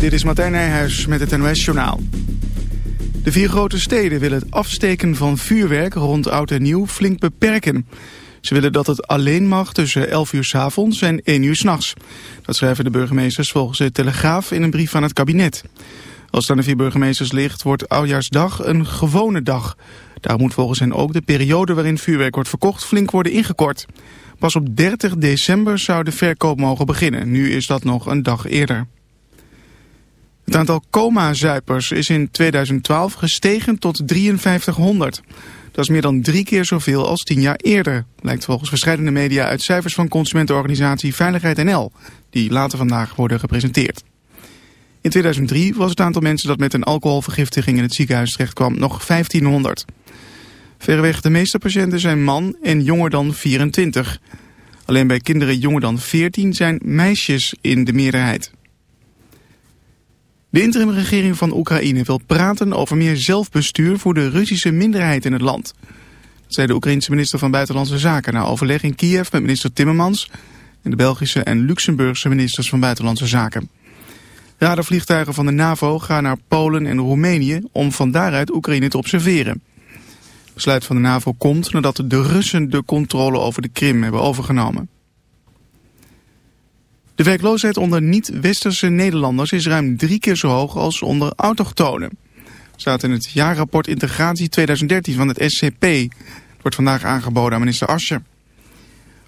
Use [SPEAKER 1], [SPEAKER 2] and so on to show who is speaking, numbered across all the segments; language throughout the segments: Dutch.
[SPEAKER 1] dit is Martijn Nijhuis met het NOS Journaal. De vier grote steden willen het afsteken van vuurwerk rond oud en nieuw flink beperken. Ze willen dat het alleen mag tussen 11 uur s avonds en 1 uur s'nachts. Dat schrijven de burgemeesters volgens de Telegraaf in een brief aan het kabinet. Als het aan de vier burgemeesters ligt, wordt Oudjaarsdag een gewone dag. Daar moet volgens hen ook de periode waarin vuurwerk wordt verkocht flink worden ingekort. Pas op 30 december zou de verkoop mogen beginnen. Nu is dat nog een dag eerder. Het aantal coma-zuipers is in 2012 gestegen tot 5300. Dat is meer dan drie keer zoveel als tien jaar eerder. Blijkt volgens verschillende media uit cijfers van consumentenorganisatie Veiligheid NL. Die later vandaag worden gepresenteerd. In 2003 was het aantal mensen dat met een alcoholvergiftiging in het ziekenhuis terecht kwam nog 1500. Verreweg de meeste patiënten zijn man en jonger dan 24. Alleen bij kinderen jonger dan 14 zijn meisjes in de meerderheid. De interimregering van Oekraïne wil praten over meer zelfbestuur voor de Russische minderheid in het land. Dat zei de Oekraïense minister van Buitenlandse Zaken na overleg in Kiev met minister Timmermans en de Belgische en Luxemburgse ministers van Buitenlandse Zaken. Radarvliegtuigen van de NAVO gaan naar Polen en Roemenië om van daaruit Oekraïne te observeren. Het besluit van de NAVO komt nadat de Russen de controle over de Krim hebben overgenomen. De werkloosheid onder niet-westerse Nederlanders is ruim drie keer zo hoog als onder autochtonen. staat in het jaarrapport Integratie 2013 van het SCP. Het wordt vandaag aangeboden aan minister Asje.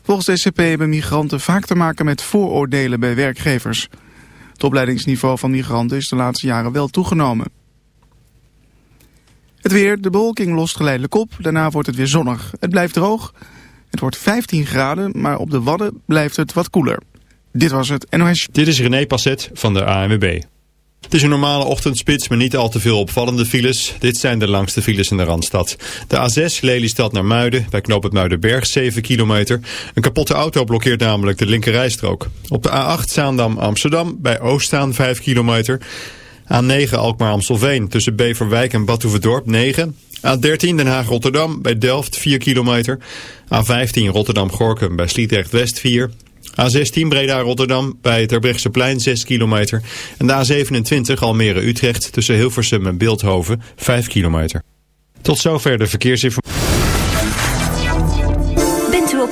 [SPEAKER 1] Volgens de SCP hebben migranten vaak te maken met vooroordelen bij werkgevers. Het opleidingsniveau van migranten is de laatste jaren wel toegenomen. Het weer, de bewolking lost geleidelijk op, daarna wordt het weer zonnig. Het blijft droog, het wordt 15 graden, maar op de Wadden blijft het wat koeler. Dit was het NOS.
[SPEAKER 2] Dit is René Passet van de ANWB. Het is een normale ochtendspits, maar niet al te veel opvallende files. Dit zijn de langste files in de Randstad. De A6 Lelystad naar Muiden, bij knoop het Muidenberg, 7 kilometer. Een kapotte auto blokkeert namelijk de linkerrijstrook. Op de A8 Zaandam Amsterdam, bij Oostzaan 5 kilometer. A9 Alkmaar-Amstelveen, tussen Beverwijk en Badhoevedorp 9. A13 Den Haag-Rotterdam, bij Delft 4 kilometer. A15 Rotterdam-Gorkum, bij Sliedrecht-West 4. A16 Breda-Rotterdam bij Terbrechtseplein 6 kilometer. En de A27 Almere-Utrecht tussen Hilversum en Beeldhoven 5 kilometer. Tot zover de verkeersinformatie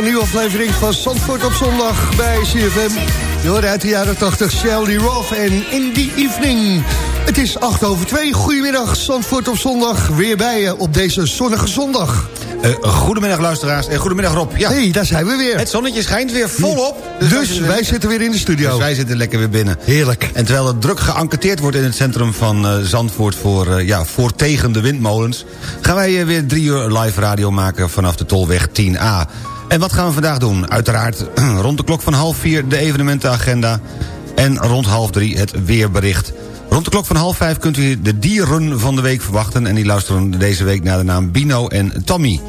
[SPEAKER 3] Van een nieuwe aflevering van Zandvoort op zondag bij CFM. Je hoort uit de jaren 80 Shelly Roth en In The Evening. Het is 8 over 2. Goedemiddag, Zandvoort op zondag. Weer bij je op deze zonnige zondag.
[SPEAKER 4] Uh, goedemiddag luisteraars en goedemiddag Rob.
[SPEAKER 3] Ja. hey, daar zijn we weer.
[SPEAKER 4] Het zonnetje schijnt weer volop.
[SPEAKER 3] Dus, dus wij, wij zitten weer in de studio.
[SPEAKER 4] Dus wij zitten lekker weer binnen.
[SPEAKER 3] Heerlijk.
[SPEAKER 4] En terwijl er druk geënquêteerd wordt in het centrum van uh, Zandvoort... Voor, uh, ja, voor tegen de windmolens... gaan wij weer drie uur live radio maken vanaf de Tolweg 10A. En wat gaan we vandaag doen? Uiteraard rond de klok van half vier de evenementenagenda... en rond half drie het weerbericht... Rond de klok van half vijf kunt u de dieren van de week verwachten... en die luisteren deze week naar de naam Bino en Tommy.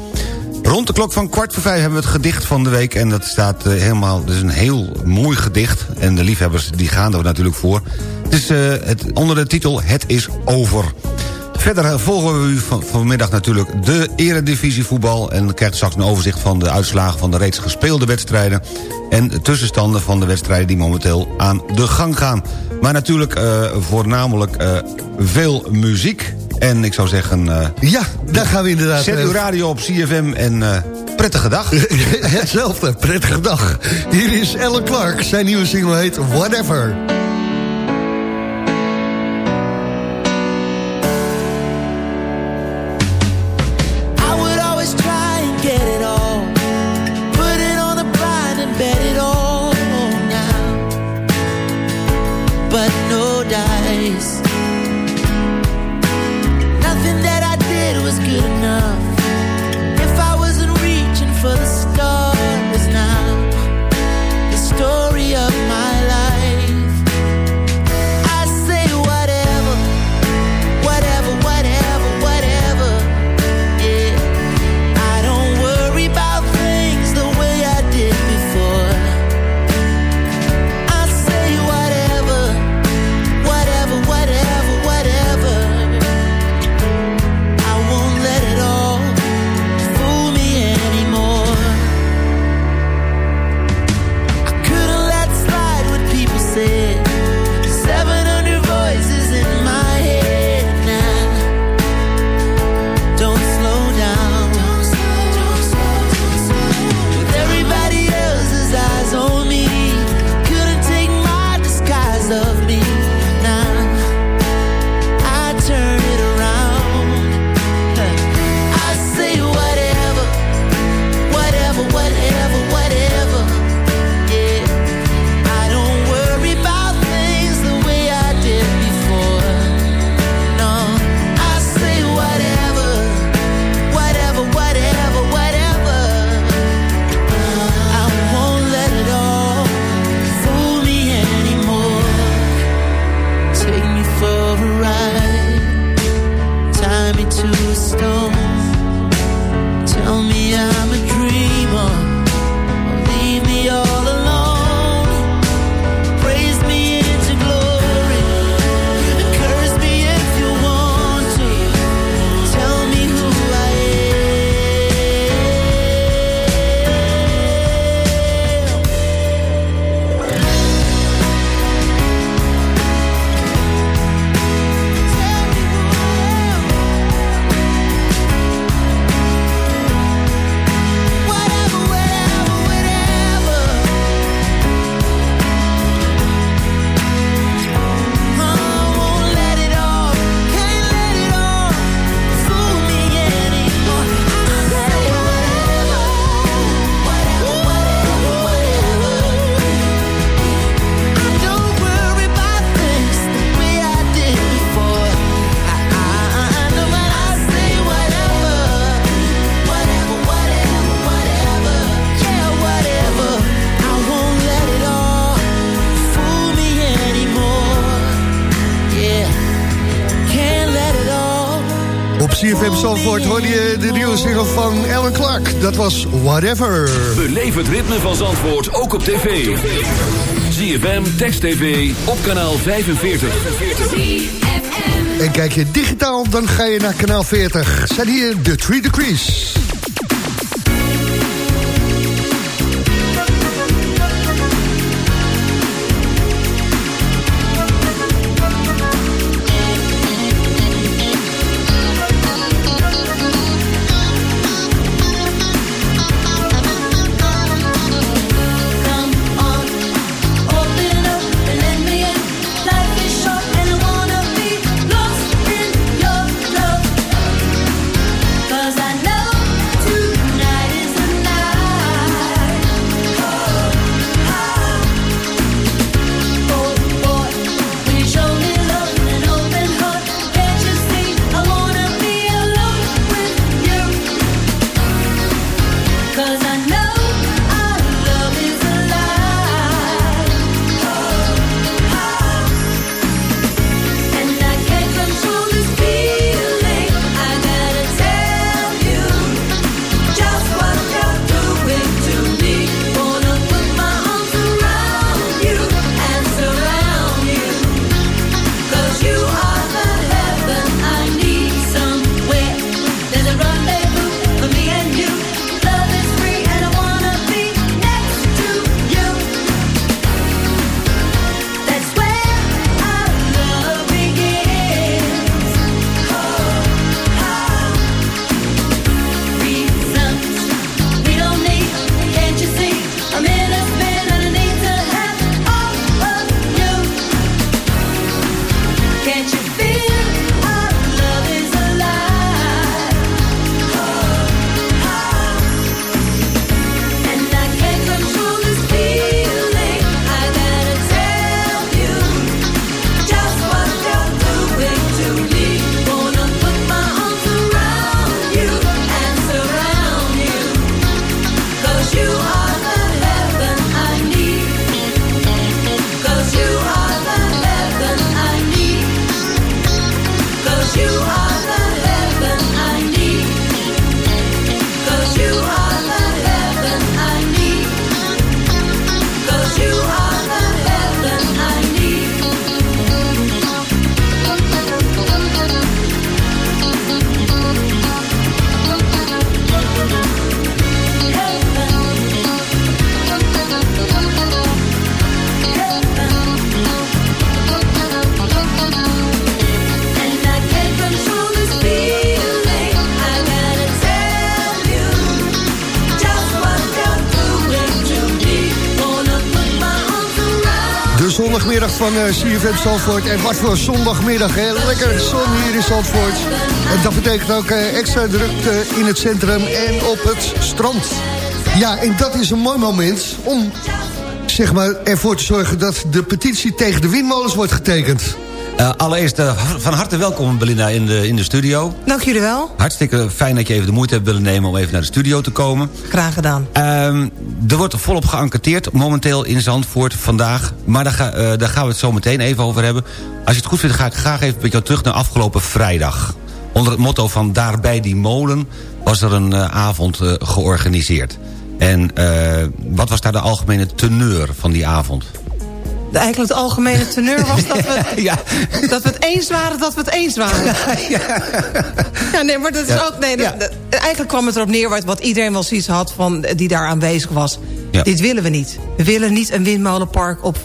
[SPEAKER 4] Rond de klok van kwart voor vijf hebben we het gedicht van de week... en dat staat uh, helemaal, is een heel mooi gedicht... en de liefhebbers die gaan er natuurlijk voor. Het is uh, het, onder de titel Het is over. Verder volgen we u van, vanmiddag natuurlijk de eredivisie voetbal... en krijgt straks een overzicht van de uitslagen van de reeds gespeelde wedstrijden... en tussenstanden van de wedstrijden die momenteel aan de gang gaan. Maar natuurlijk uh, voornamelijk uh, veel muziek. En ik zou zeggen... Uh,
[SPEAKER 3] ja, daar gaan we inderdaad...
[SPEAKER 4] Zet uw radio op CFM en prettige dag.
[SPEAKER 3] Hetzelfde, prettige dag. Hier is Ellen Clark. Zijn nieuwe single heet Whatever. Zandvoort hoorde je de nieuwe single van Ellen Clark. Dat was Whatever.
[SPEAKER 5] Beleef het ritme van Zandvoort ook op tv. ZFM, Text TV, op kanaal 45.
[SPEAKER 3] En kijk je digitaal, dan ga je naar kanaal 40. Zijn hier de 3 Degrees.
[SPEAKER 6] Van uh, CFM Zandvoort. En wat voor zondagmiddag, hè? Lekker zon hier in Zandvoort. En dat betekent ook uh, extra drukte in het centrum en op het strand. Ja, en dat is een mooi moment om zeg maar, ervoor te zorgen... dat de petitie tegen de windmolens wordt getekend.
[SPEAKER 4] Uh, allereerst uh, van harte welkom Belinda in de, in de studio.
[SPEAKER 7] Dank jullie wel.
[SPEAKER 4] Hartstikke fijn dat je even de moeite hebt willen nemen om even naar de studio te komen.
[SPEAKER 7] Graag gedaan.
[SPEAKER 4] Uh, er wordt volop geënquêteerd momenteel in Zandvoort vandaag. Maar daar, ga, uh, daar, gaan we het zo meteen even over hebben. Als je het goed vindt ga ik graag even met jou terug naar afgelopen vrijdag. Onder het motto van Daar bij die molen was er een avond georganiseerd. En wat was daar de algemene teneur van die avond?
[SPEAKER 7] Eigenlijk het algemene teneur was dat we, ja. dat we het eens waren dat we het eens waren. Ja, ja nee, maar dat is ook... Nee, dat, eigenlijk kwam het erop neer wat, wat iedereen wel zoiets had van, die daar aanwezig was. Dit willen we niet. We willen niet een windmolenpark op 5,4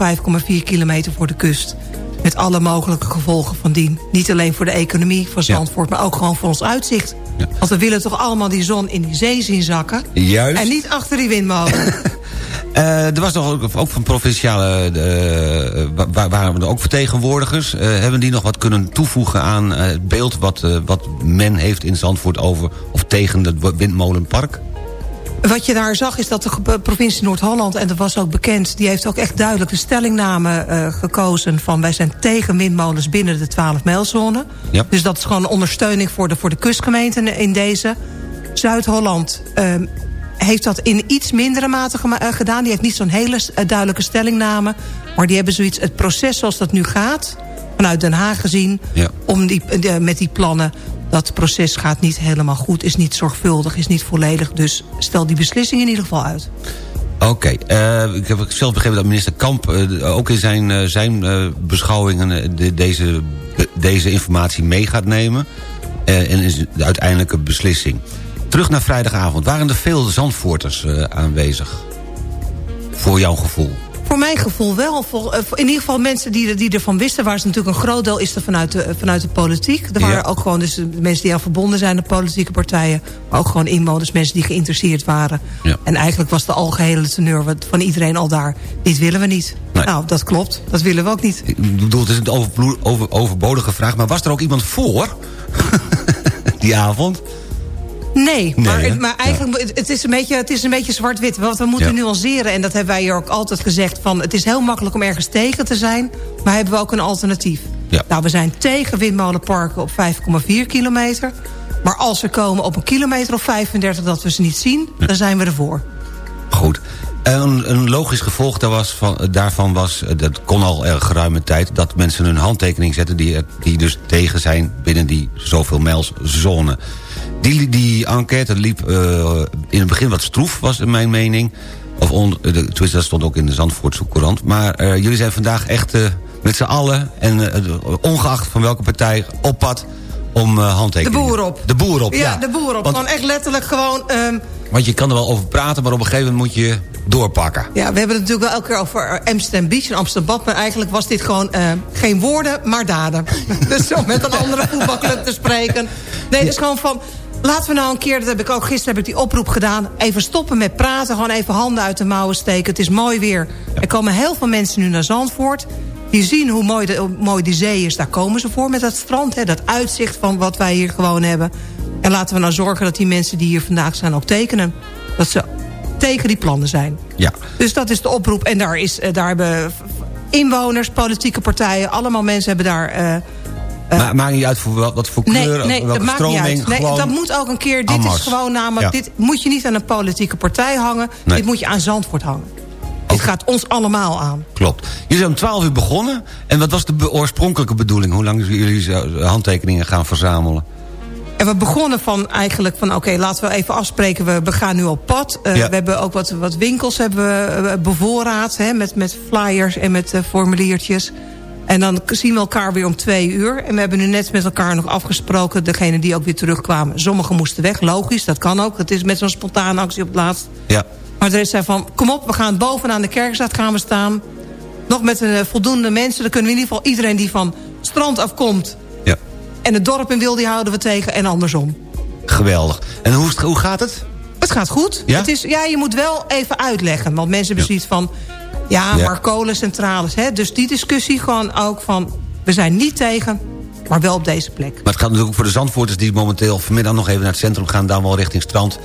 [SPEAKER 7] kilometer voor de kust. Met alle mogelijke gevolgen van dien. Niet alleen voor de economie van Zandvoort, maar ook gewoon voor ons uitzicht. Want we willen toch allemaal die zon in die zee zien zakken.
[SPEAKER 4] Juist.
[SPEAKER 7] En niet achter die windmolen.
[SPEAKER 4] Uh, er was nog ook, ook van provinciale, waar, waren er ook vertegenwoordigers. Uh, hebben die nog wat kunnen toevoegen aan het beeld wat, wat men heeft in Zandvoort over of tegen het windmolenpark?
[SPEAKER 7] Wat je daar zag is dat de provincie Noord-Holland, en dat was ook bekend... die heeft ook echt duidelijk de stellingname uh, gekozen... van wij zijn tegen windmolens binnen de 12-mijlzone.
[SPEAKER 4] Ja.
[SPEAKER 7] Dus dat is gewoon ondersteuning voor de, voor de kustgemeenten in deze. Zuid-Holland uh, heeft dat in iets mindere mate gedaan. Die heeft niet zo'n hele duidelijke stellingname. Maar die hebben zoiets, het proces zoals dat nu gaat... vanuit Den Haag gezien,
[SPEAKER 4] ja.
[SPEAKER 7] om die, met die plannen... dat proces gaat niet helemaal goed, is niet zorgvuldig, is niet volledig. Dus stel die beslissing in ieder geval uit.
[SPEAKER 4] Oké, okay. uh, ik heb zelf begrepen dat minister Kamp uh, ook in zijn, uh, zijn beschouwingen de, deze, deze informatie mee gaat nemen. en is de uiteindelijke beslissing. Terug naar vrijdagavond. Waren er veel Zandvoorters uh, aanwezig? Voor jouw gevoel?
[SPEAKER 7] Voor mijn gevoel wel. Voor, uh, in ieder geval mensen die, die ervan wisten... waar ze natuurlijk een groot deel is er vanuit de, vanuit de politiek. Er waren ja. ook gewoon dus mensen die aan verbonden zijn... de politieke partijen. Maar ook gewoon inwoners, mensen die geïnteresseerd waren.
[SPEAKER 4] Ja.
[SPEAKER 7] En eigenlijk was de algehele teneur van iedereen al daar. Dit willen we niet.
[SPEAKER 4] Nee.
[SPEAKER 7] Nou, dat klopt. Dat willen we ook niet.
[SPEAKER 4] Ik bedoel, het is een over, over, overbodige vraag. Maar was er ook iemand voor? die avond?
[SPEAKER 7] Nee, maar, maar eigenlijk ja. het is een beetje, het is een beetje zwart-wit. Wat we moeten ja. nuanceren, en dat hebben wij hier ook altijd gezegd... van het is heel makkelijk om ergens tegen te zijn... maar hebben we ook een alternatief.
[SPEAKER 4] Ja.
[SPEAKER 7] Nou, we zijn tegen windmolenparken op 5,4 kilometer... maar als ze komen op een kilometer of 35 dat we ze niet zien... dan zijn we ervoor.
[SPEAKER 4] Goed. Een, een logisch gevolg daar was van, daarvan was, dat kon al geruime tijd... dat mensen hun handtekening zetten die, die dus tegen zijn binnen die zoveel mijlszone. Die, die enquête liep uh, in het begin wat stroef, was in mijn mening. Of on, de, dat stond ook in de Zandvoortse Courant. Maar jullie zijn vandaag echt met z'n allen... en ongeacht van welke partij op pad om handtekeningen.
[SPEAKER 7] De boer op.
[SPEAKER 4] De boer op, ja.
[SPEAKER 7] ja. de boer op. Want, gewoon echt letterlijk gewoon... Um,
[SPEAKER 4] want je kan er wel over praten, maar op een gegeven moment moet je doorpakken.
[SPEAKER 7] Ja, we hebben het natuurlijk wel elke keer over Amsterdam Beach en Amsterdam Maar eigenlijk was dit gewoon uh, geen woorden, maar daden. dus zo met een andere voetbalclub te spreken. Nee, het is gewoon van... Laten we nou een keer, dat heb ik ook gisteren heb ik die oproep gedaan... even stoppen met praten, gewoon even handen uit de mouwen steken. Het is mooi weer. Er komen heel veel mensen nu naar Zandvoort. Die zien hoe mooi, de, hoe mooi die zee is. Daar komen ze voor met dat strand. Hè, dat uitzicht van wat wij hier gewoon hebben. En laten we nou zorgen dat die mensen die hier vandaag zijn ook tekenen. Dat ze tegen die plannen zijn.
[SPEAKER 4] Ja.
[SPEAKER 7] Dus dat is de oproep. En daar, is, daar hebben inwoners, politieke partijen... allemaal mensen hebben daar... Uh,
[SPEAKER 4] maar maakt niet uit voor wat, wat voor kleur,
[SPEAKER 7] nee,
[SPEAKER 4] welke
[SPEAKER 7] dat
[SPEAKER 4] stroming.
[SPEAKER 7] Maakt niet uit. Nee, dat moet ook een keer. Dit is gewoon namelijk.
[SPEAKER 4] Ja.
[SPEAKER 7] Dit moet je niet aan een politieke partij hangen.
[SPEAKER 4] Nee.
[SPEAKER 7] Dit moet je aan Zandvoort hangen. Dit gaat ons allemaal aan.
[SPEAKER 4] Klopt. Jullie zijn om 12 uur begonnen. En wat was de be oorspronkelijke bedoeling? Hoe lang jullie handtekeningen gaan verzamelen?
[SPEAKER 7] En we begonnen van eigenlijk van... oké, okay, laten we even afspreken, we, we gaan nu op pad. Uh,
[SPEAKER 4] Ja.
[SPEAKER 7] We hebben ook wat, wat winkels hebben we, uh, bevoorraad... Hè, met, met flyers en met uh, formuliertjes. En dan zien we elkaar weer om twee uur. En we hebben nu net met elkaar nog afgesproken... degene die ook weer terugkwamen. Sommigen moesten weg, logisch, dat kan ook. Het is met zo'n spontane actie op het laatst.
[SPEAKER 4] Ja.
[SPEAKER 7] Maar er is zei van, kom op, we gaan bovenaan de kerkstraat gaan we staan. Nog met een, voldoende mensen. Dan kunnen we in ieder geval iedereen die van strand afkomt...
[SPEAKER 4] Ja.
[SPEAKER 7] en het dorp in Wilde houden we tegen en andersom.
[SPEAKER 4] Geweldig. En hoe, hoe gaat het?
[SPEAKER 7] Het gaat goed.
[SPEAKER 4] Ja?
[SPEAKER 7] Het is, ja, je moet wel even uitleggen. Want mensen hebben
[SPEAKER 4] Ja.
[SPEAKER 7] van... Ja,
[SPEAKER 4] Ja.
[SPEAKER 7] maar kolencentrales. Hè? Dus die discussie gewoon ook van... we zijn niet tegen, maar wel op deze plek.
[SPEAKER 4] Maar het gaat natuurlijk ook voor de Zandvoorters die momenteel vanmiddag nog even naar het centrum gaan... dan wel richting strand.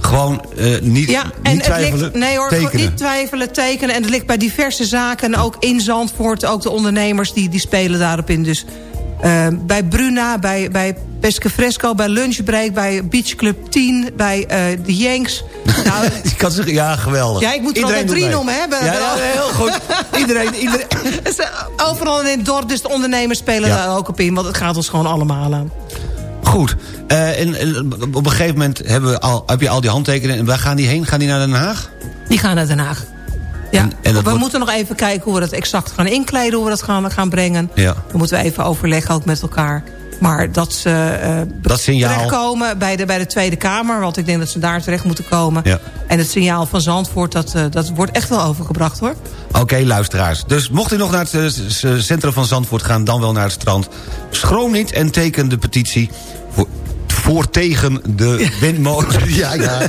[SPEAKER 4] Gewoon eh, niet,
[SPEAKER 7] Ja, en
[SPEAKER 4] niet
[SPEAKER 7] het
[SPEAKER 4] twijfelen,
[SPEAKER 7] ligt, nee hoor,
[SPEAKER 4] tekenen.
[SPEAKER 7] niet twijfelen, tekenen. En het ligt bij diverse zaken, ook in Zandvoort. Ook de ondernemers die, die spelen daarop in. Dus eh, bij Bruna, bij, bij Pesca Fresco, bij Lunchbreak... bij Beach Club 10, bij eh, de Yanks. Nou,
[SPEAKER 4] Ik kan zeggen, ja, geweldig.
[SPEAKER 7] ja, ik moet er
[SPEAKER 4] Iedereen
[SPEAKER 7] altijd drie noemen, hè?
[SPEAKER 4] Ja, ja, heel goed. Iedereen, iedereen.
[SPEAKER 7] Overal in het dorp, dus de ondernemers spelen
[SPEAKER 4] Ja.
[SPEAKER 7] daar ook op in. Want het gaat ons gewoon allemaal aan.
[SPEAKER 4] Goed. Eh, en, en op een gegeven moment hebben we al, heb je al die handtekeningen. En waar gaan die heen? Gaan die naar Den Haag?
[SPEAKER 7] Die gaan naar Den Haag. Ja,
[SPEAKER 4] En-
[SPEAKER 7] we
[SPEAKER 4] wordt-
[SPEAKER 7] moeten nog even kijken hoe we dat exact gaan inkleden... hoe we dat gaan, gaan brengen.
[SPEAKER 4] Ja.
[SPEAKER 7] Dan moeten we even overleggen ook met elkaar. Maar dat ze eh,
[SPEAKER 4] Dat signaal.
[SPEAKER 7] terechtkomen bij de, bij de Tweede Kamer... want ik denk dat ze daar terecht moeten komen.
[SPEAKER 4] Ja.
[SPEAKER 7] En het signaal van Zandvoort, dat, eh, dat wordt echt wel overgebracht hoor.
[SPEAKER 4] Oké, luisteraars. Dus mocht u nog naar het centrum van Zandvoort gaan... dan wel naar het strand. Schroom niet en teken de petitie... voor, tegen de windmolen. ja, ja.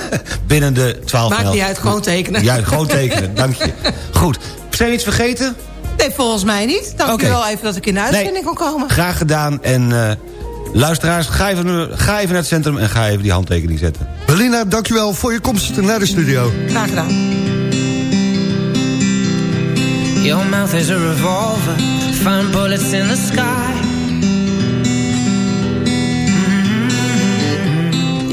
[SPEAKER 4] Binnen de 12
[SPEAKER 7] Maakt niet uit, gewoon tekenen.
[SPEAKER 4] Ja, gewoon tekenen. Dank je. Goed. Zijn we iets vergeten?
[SPEAKER 7] Nee, volgens mij niet. Dank
[SPEAKER 4] Oké.
[SPEAKER 7] u wel even dat ik in de uitzending kon komen.
[SPEAKER 4] Graag gedaan. En eh, luisteraars, ga even, ga even naar het centrum... en ga even die handtekening zetten.
[SPEAKER 6] Belina, dankjewel voor je komst naar de studio.
[SPEAKER 7] Graag gedaan.
[SPEAKER 8] Your mouth is a revolver, find bullets in the sky.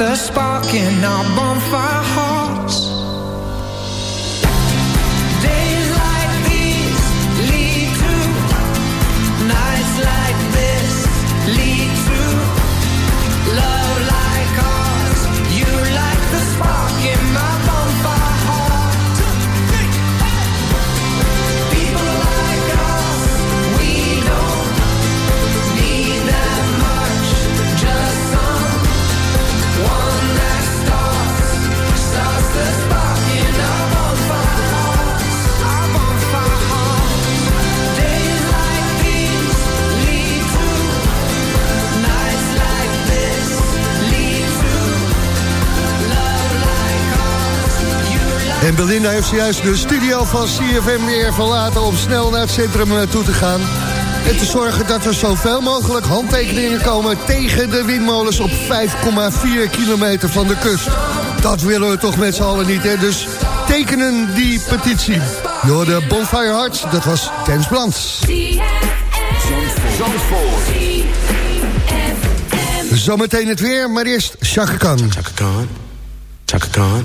[SPEAKER 8] the spark in our bonfire
[SPEAKER 6] Belinda heeft zojuist de studio van CFM weer verlaten... om snel naar het centrum toe te gaan. En te zorgen dat er zoveel mogelijk handtekeningen komen... tegen de windmolens op 5,4 kilometer van de kust. Dat willen we toch met z'n allen niet, hè? Dus tekenen die petitie. Door de Bonfire Hearts, dat was Tens Brand. Zometeen het weer, maar eerst Chaka Khan.
[SPEAKER 9] Chaka Khan, Chaka Khan,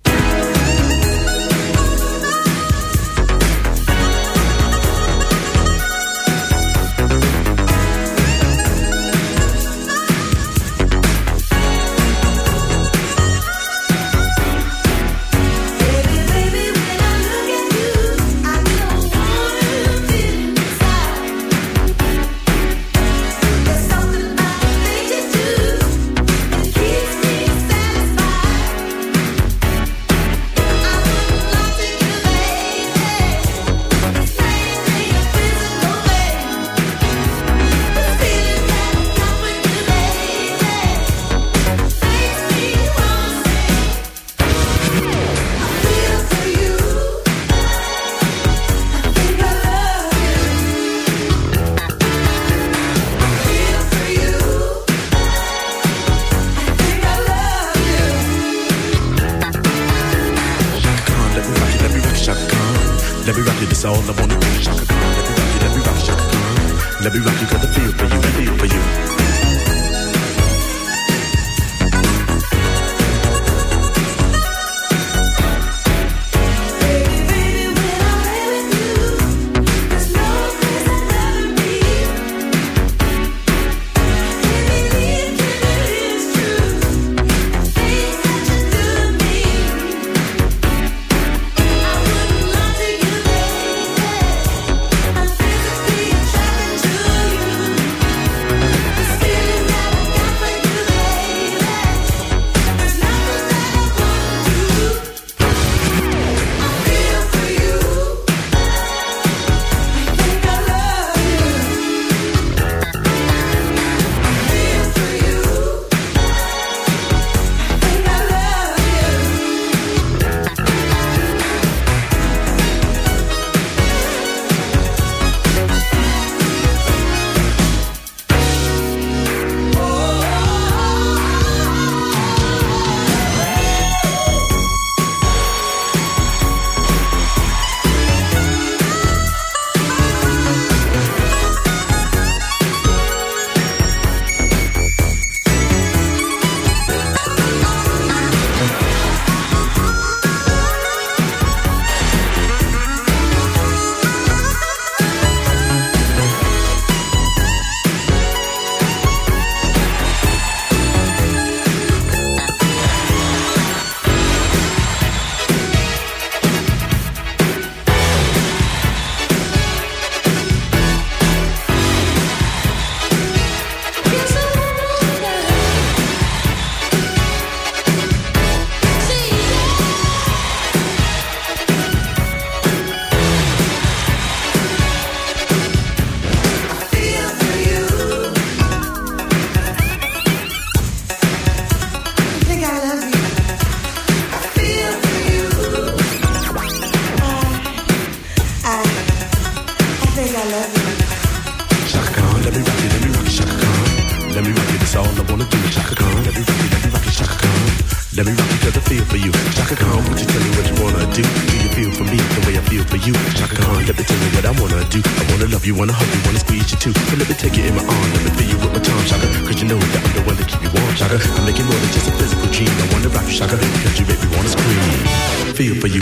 [SPEAKER 6] feel for you. Chaka Khan, would
[SPEAKER 9] you tell me what you wanna do? Do you feel for me the way
[SPEAKER 6] I feel for you?
[SPEAKER 9] Chaka Khan, let me tell you what I wanna do. I wanna love you, wanna hug you, wanna squeeze you too. But let me take you in my arm, let me feel you with my tongue, Chaka. Cause you know that I'm the one that keep you warm, Chaka. I'm making more than just a physical dream. I wanna rock you, Chaka, cause you make me wanna scream. Feel for you.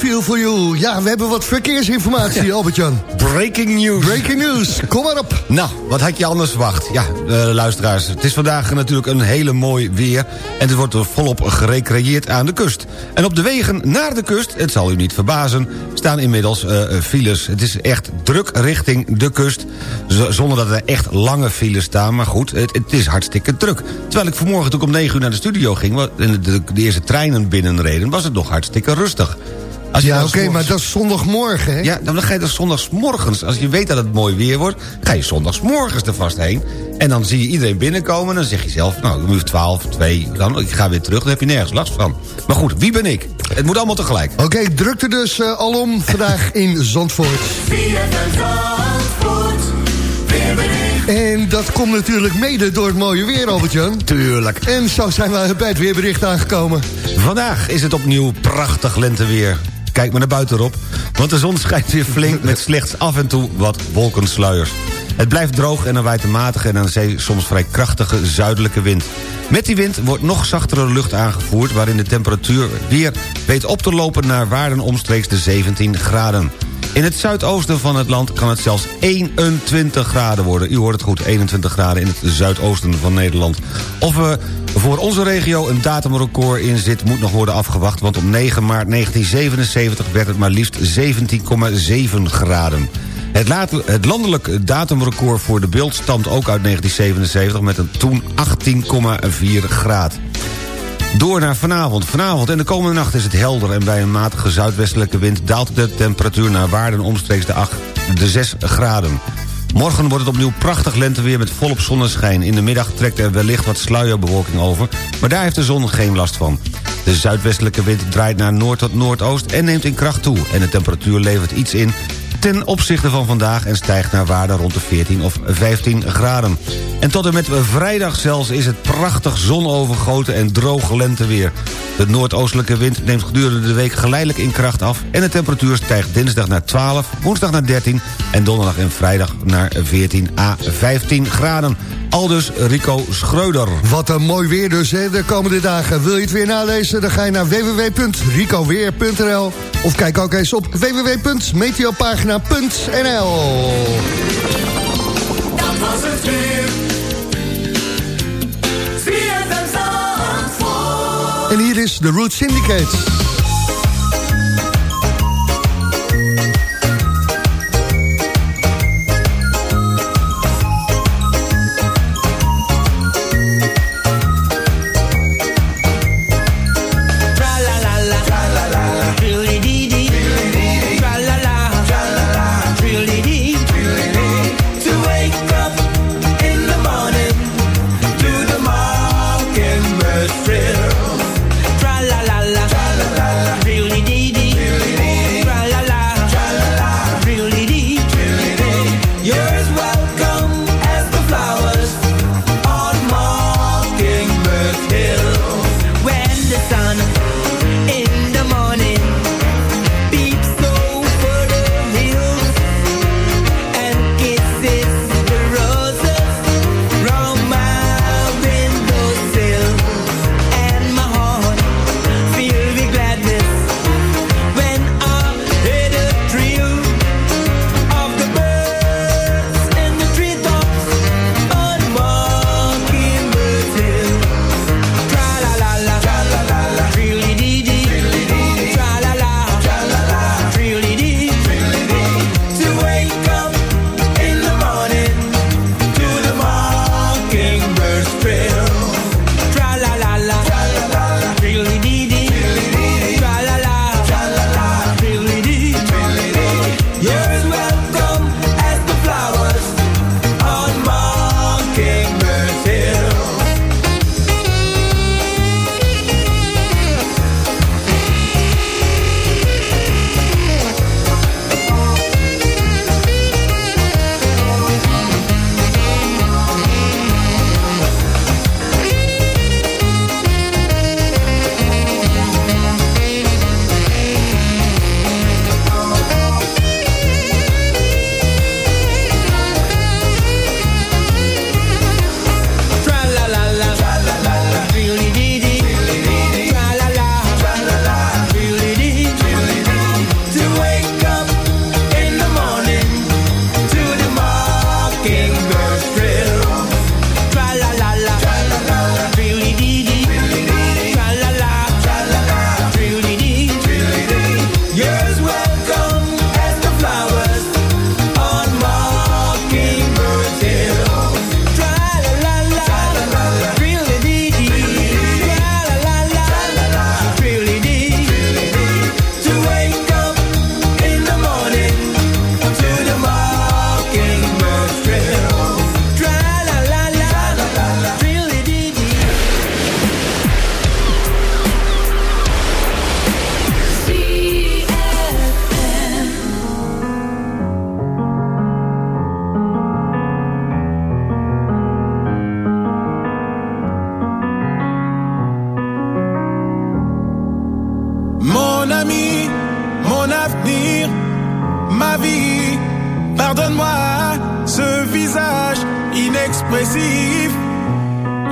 [SPEAKER 6] Feel For You. Ja, we hebben wat verkeersinformatie, Albert-Jan.
[SPEAKER 4] Breaking news.
[SPEAKER 6] Breaking news, kom maar op.
[SPEAKER 4] Nou, wat had je anders verwacht? Ja, uh, luisteraars, het is vandaag natuurlijk een hele mooi weer... en het wordt volop gerecreëerd aan de kust. En op de wegen naar de kust, het zal u niet verbazen... staan inmiddels uh, files. Het is echt druk richting de kust... zonder dat er echt lange files staan. Maar goed, het, het is hartstikke druk. Terwijl ik vanmorgen toen ik om 9 uur naar de studio ging... en de, de eerste treinen binnenreden, was het nog hartstikke rustig.
[SPEAKER 6] Als ja, oké, maar dat is zondagmorgen, hè?
[SPEAKER 4] Ja, dan ga je er zondagsmorgens. Als je weet dat het mooi weer wordt, ga je zondagsmorgens er vast heen. En dan zie je iedereen binnenkomen en dan zeg je zelf... nou, is 12, 2, dan, ik ga weer terug, dan heb je nergens last van. Maar goed, wie ben ik? Het moet allemaal tegelijk.
[SPEAKER 6] Oké, okay, drukte dus uh, alom vandaag in Zandvoort. En dat komt natuurlijk mede door het mooie weer, Albert-Jan.
[SPEAKER 4] Tuurlijk.
[SPEAKER 6] En zo zijn we bij het weerbericht aangekomen.
[SPEAKER 4] Vandaag is het opnieuw prachtig lenteweer. Kijk maar naar buiten, Rob. Want de zon schijnt weer flink met slechts af en toe wat wolkensluiers. Het blijft droog en er waait een matige en aan zee soms vrij krachtige zuidelijke wind. Met die wind wordt nog zachtere lucht aangevoerd... waarin de temperatuur weer weet op te lopen naar waarden omstreeks de 17 graden. In het zuidoosten van het land kan het zelfs 21 graden worden. U hoort het goed, 21 graden in het zuidoosten van Nederland. Of er voor onze regio een datumrecord in zit... moet nog worden afgewacht, want op 9 maart 1977 werd het maar liefst 17,7 graden. Het, het landelijk datumrecord voor de beeld stamt ook uit 1977... met een toen 18,4 graad. Door naar vanavond. Vanavond en de komende nacht is het helder... en bij een matige zuidwestelijke wind daalt de temperatuur naar waarden omstreeks de, 8, de 6 graden. Morgen wordt het opnieuw prachtig lenteweer met volop zonneschijn. In de middag trekt er wellicht wat sluierbewolking over... maar daar heeft de zon geen last van. De zuidwestelijke wind draait naar noord tot noordoost en neemt in kracht toe... en de temperatuur levert iets in ten opzichte van vandaag... en stijgt naar waarde rond de 14 of 15 graden. En tot en met vrijdag zelfs is het prachtig zonovergoten en droog lenteweer. De noordoostelijke wind neemt gedurende de week geleidelijk in kracht af... en de temperatuur stijgt dinsdag naar 12, woensdag naar 13... en donderdag en vrijdag naar 14 à 15 graden. Aldus Rico Schreuder.
[SPEAKER 6] Wat een mooi weer dus hè, de komende dagen. Wil je het weer nalezen? Dan ga je naar www.ricoweer.nl of kijk ook eens op www.meteopagina.nl Dat was het weer. Is The Root Syndicate.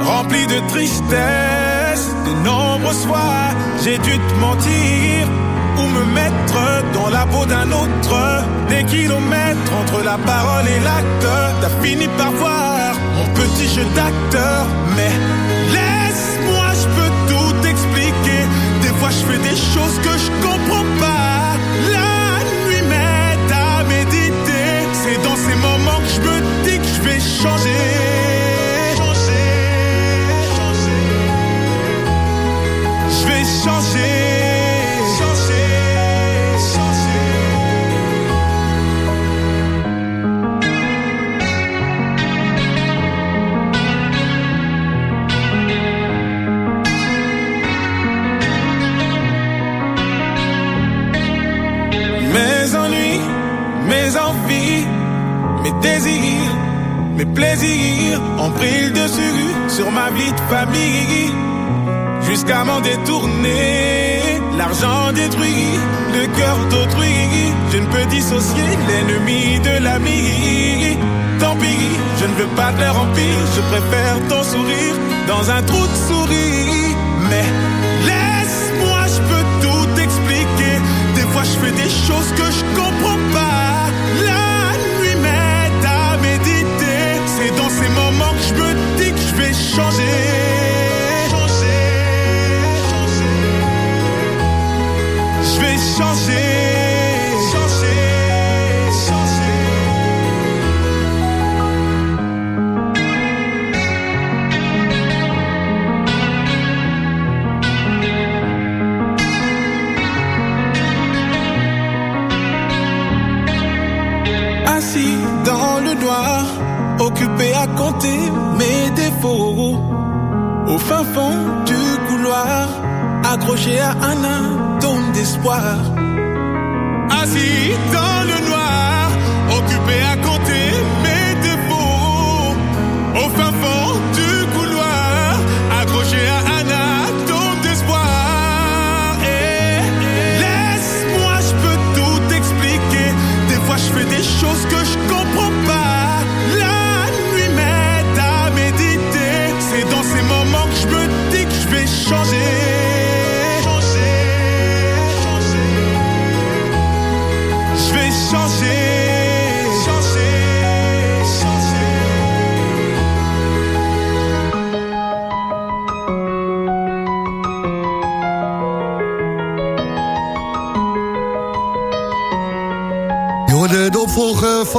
[SPEAKER 10] Rempli de tristesse. De nombreux soirs, j'ai dû te mentir ou me mettre dans la peau d'un autre. Des kilomètres entre la parole et l'acte. T'as fini par voir mon petit jeu d'acteur, mais laisse-moi, je peux tout expliquer. Des fois, je fais des choses que je comprends pas. Changer. Changer, changer. Mes ennuis, mes envies, mes désirs, mes plaisirs ont pris le dessus sur ma vie de famille. Jusqu'à m'en l'argent détruit le cœur d'autrui. Je ne peux dissocier l'ennemi de l'ami. Tant pis, je ne veux pas de leur empire, je préfère ton sourire dans un trou de souris. Mais laisse-moi, je peux tout expliquer. Des fois, je fais des choses accroché à un atome d'espoir.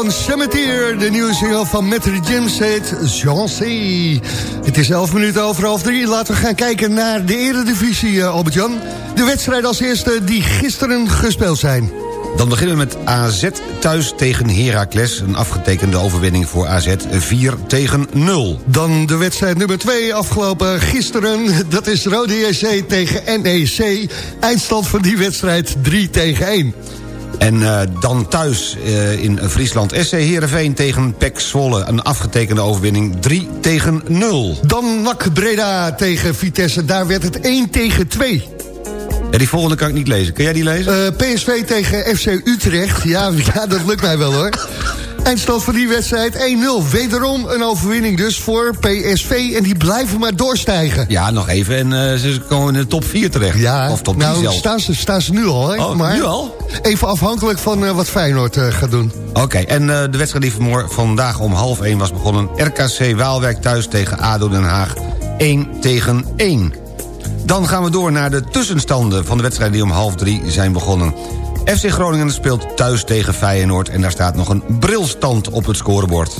[SPEAKER 6] Van Cemeteer, de nieuwe single van Metro James heet Jancy. Het is 11 minuten over half drie. Laten we gaan kijken naar de eredivisie, eh, Albert-Jan. De wedstrijd als eerste die gisteren gespeeld zijn.
[SPEAKER 4] Dan beginnen we met AZ thuis tegen Heracles. Een afgetekende overwinning voor AZ 4 tegen 0.
[SPEAKER 6] Dan de wedstrijd nummer 2 afgelopen gisteren. Dat is Rode JC tegen NEC. Eindstand van die wedstrijd 3 tegen 1.
[SPEAKER 4] En eh, dan thuis eh, in Friesland SC Heerenveen tegen PEC Zwolle. Een afgetekende overwinning 3 tegen 0.
[SPEAKER 6] Dan NAC Breda tegen Vitesse. Daar werd het 1 tegen 2.
[SPEAKER 4] Ja, die volgende kan ik niet lezen. Kun jij die lezen?
[SPEAKER 6] Eh, PSV tegen FC Utrecht. Ja, ja, dat lukt mij wel hoor. Eindstand van die wedstrijd 1-0. Wederom een overwinning dus voor PSV. En die blijven maar doorstijgen.
[SPEAKER 4] Ja, nog even. En eh, ze komen in de top 4 terecht.
[SPEAKER 6] Ja,
[SPEAKER 4] of top 3
[SPEAKER 6] nou
[SPEAKER 4] zelfs.
[SPEAKER 6] staan ze, staan ze nu al. Hè?
[SPEAKER 4] Oh,
[SPEAKER 6] maar
[SPEAKER 4] nu al?
[SPEAKER 6] Even afhankelijk van eh, wat Feyenoord eh, gaat doen.
[SPEAKER 4] Oké, en de wedstrijd die vanmorgen, vandaag om half 1 was begonnen... RKC Waalwijk thuis tegen ADO Den Haag 1 tegen 1. Dan gaan we door naar de tussenstanden van de wedstrijden die om half 3 zijn begonnen. FC Groningen speelt thuis tegen Feyenoord... en daar staat nog een brilstand op het scorebord.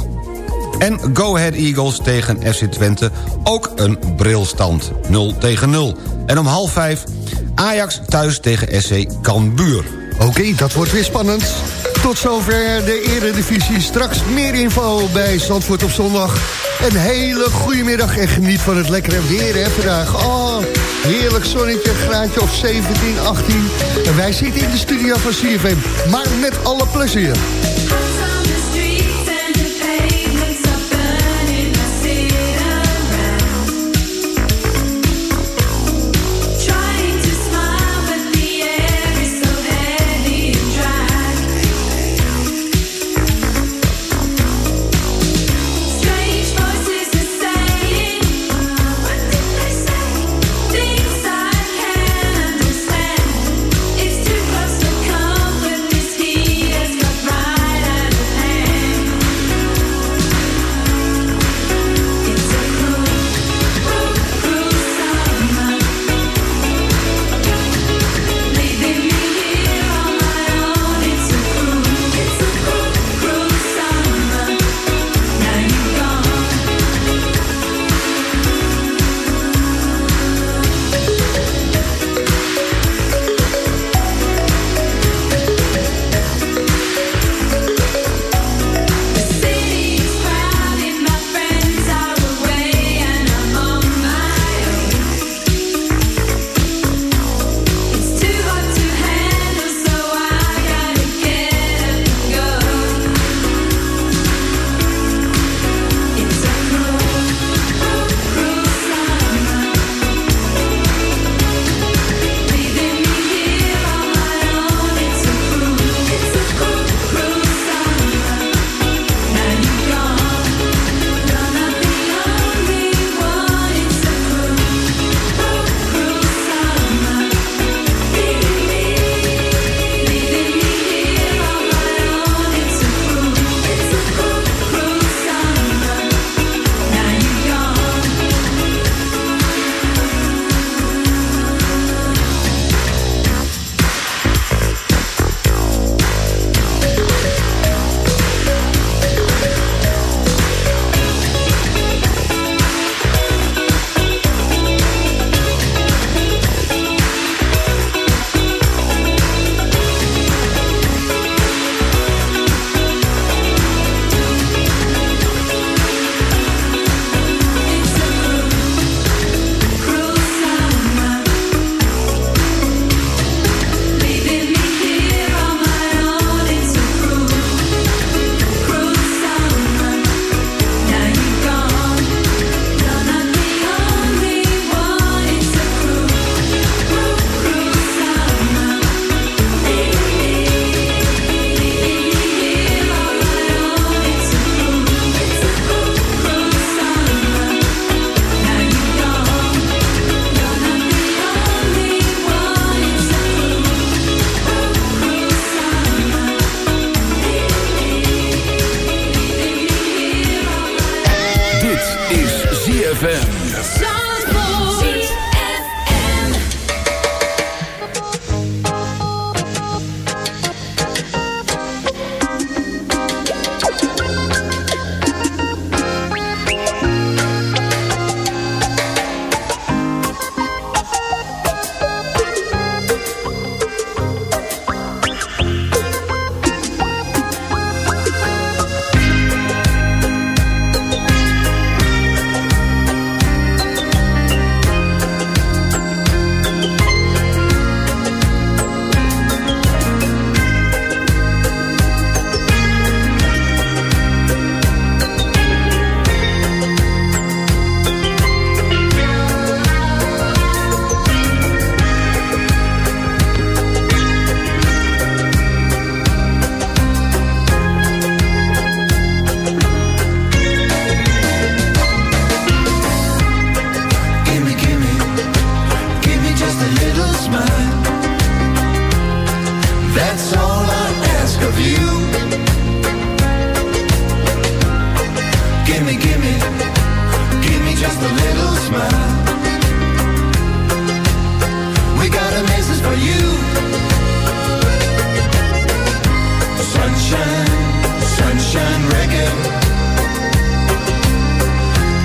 [SPEAKER 4] En Go Ahead Eagles tegen FC Twente ook een brilstand. 0 tegen 0. En om half 5 Ajax thuis tegen SC Cambuur.
[SPEAKER 6] Oké, dat wordt weer spannend. Tot zover de eredivisie. Straks meer info bij Zandvoort op zondag. Een hele goede middag en geniet van het lekkere weer hè, vandaag. Oh, heerlijk zonnetje, graadje of 17, 18. En wij zitten in de studio van CFM, maar met alle plezier.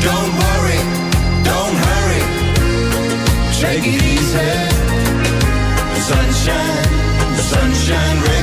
[SPEAKER 11] Don't worry, don't hurry. Take it easy. The sunshine, the sunshine.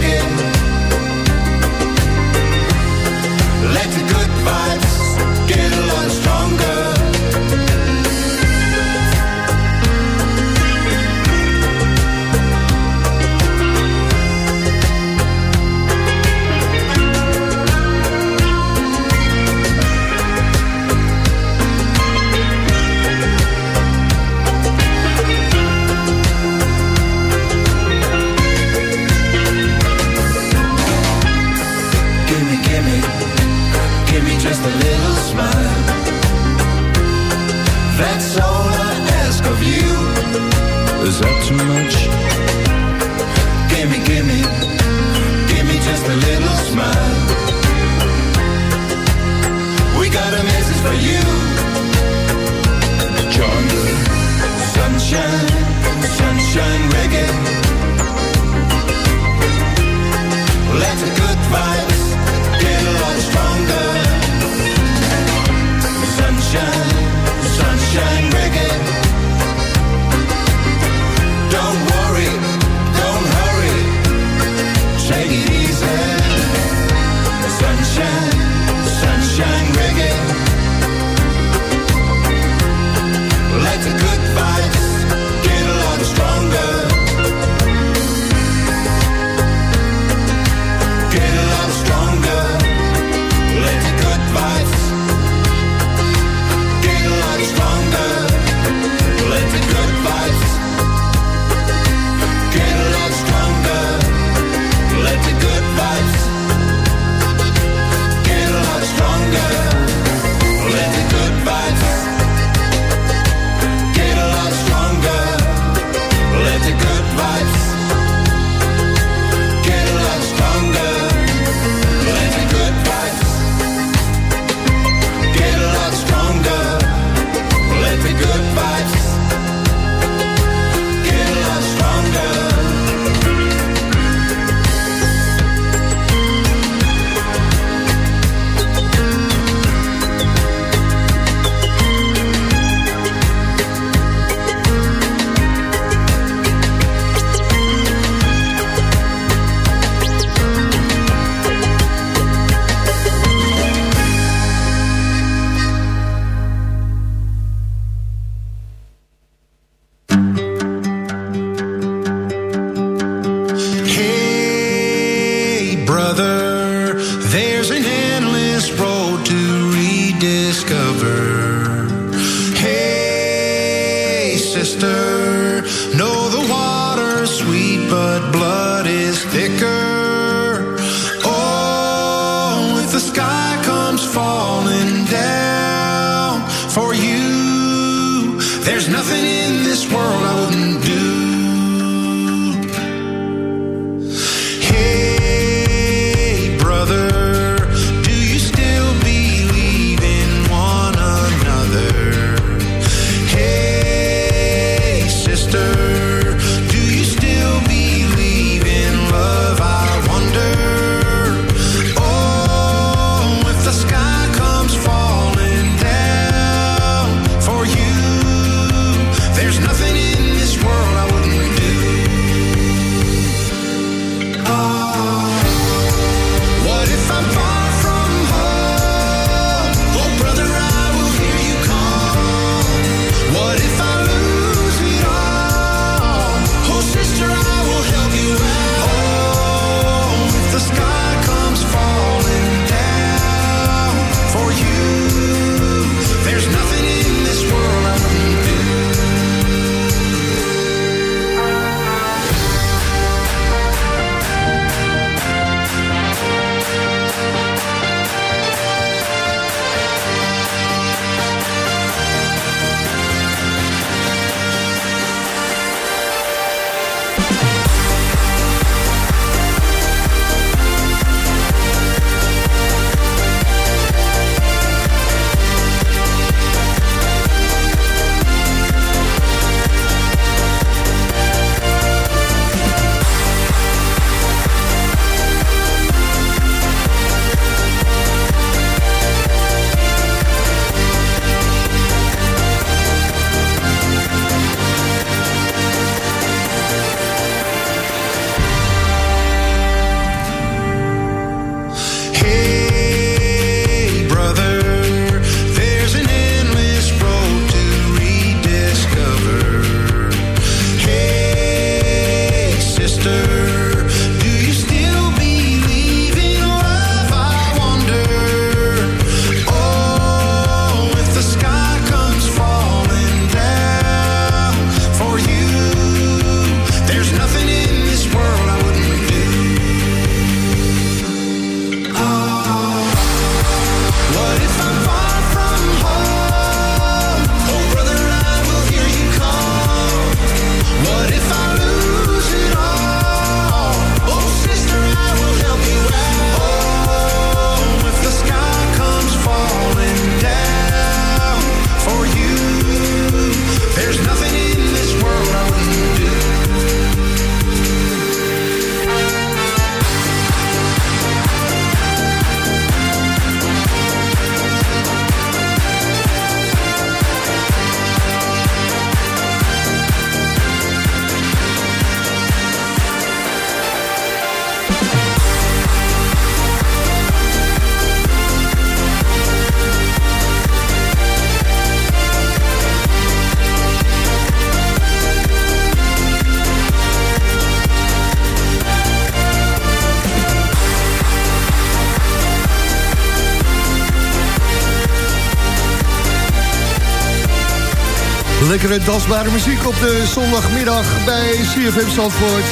[SPEAKER 6] Lekkere dansbare muziek op de zondagmiddag bij CFM Zandvoort.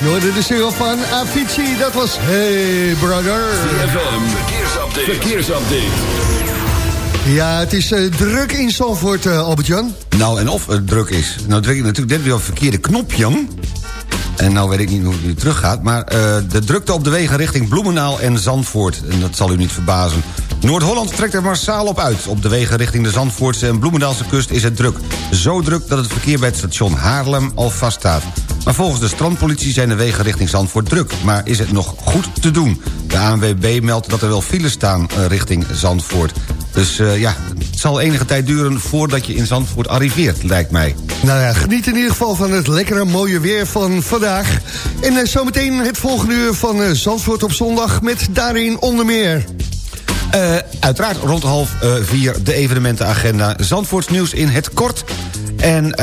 [SPEAKER 6] Je hoorde de single van Avicii, dat was Hey Brother.
[SPEAKER 5] CFM, verkeersupdate. verkeersupdate.
[SPEAKER 6] Ja, het is uh, druk in Zandvoort, uh, Albert-Jan.
[SPEAKER 4] Nou, en of het druk is. Nou druk ik natuurlijk net weer op het verkeerde knopje. En nou weet ik niet hoe het nu terug gaat. Maar uh, de drukte op de wegen richting Bloemenaal en Zandvoort. En dat zal u niet verbazen. Noord-Holland trekt er massaal op uit. Op de wegen richting de Zandvoortse en Bloemendaalse kust is het druk. Zo druk dat het verkeer bij het station Haarlem al vaststaat. Maar volgens de strandpolitie zijn de wegen richting Zandvoort druk. Maar is het nog goed te doen? De ANWB meldt dat er wel files staan uh, richting Zandvoort. Dus uh, ja, het zal enige tijd duren voordat je in Zandvoort arriveert, lijkt mij.
[SPEAKER 6] Nou ja, geniet in ieder geval van het lekkere mooie weer van vandaag. En uh, zometeen het volgende uur van Zandvoort op zondag met daarin onder meer...
[SPEAKER 4] Uh, uiteraard rond half uh, vier de evenementenagenda Zandvoorts nieuws in het kort. En uh,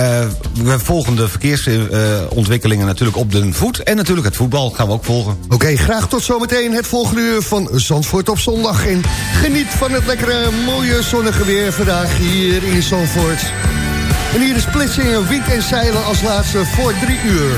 [SPEAKER 4] we volgen de verkeersontwikkelingen natuurlijk op de voet. En natuurlijk het voetbal gaan we ook volgen.
[SPEAKER 6] Oké, graag tot zometeen het volgende uur van Zandvoort op zondag. En geniet van het lekkere mooie zonnige weer vandaag hier in Zandvoort. En hier is splitsingen, wind en zeilen als laatste voor drie uur.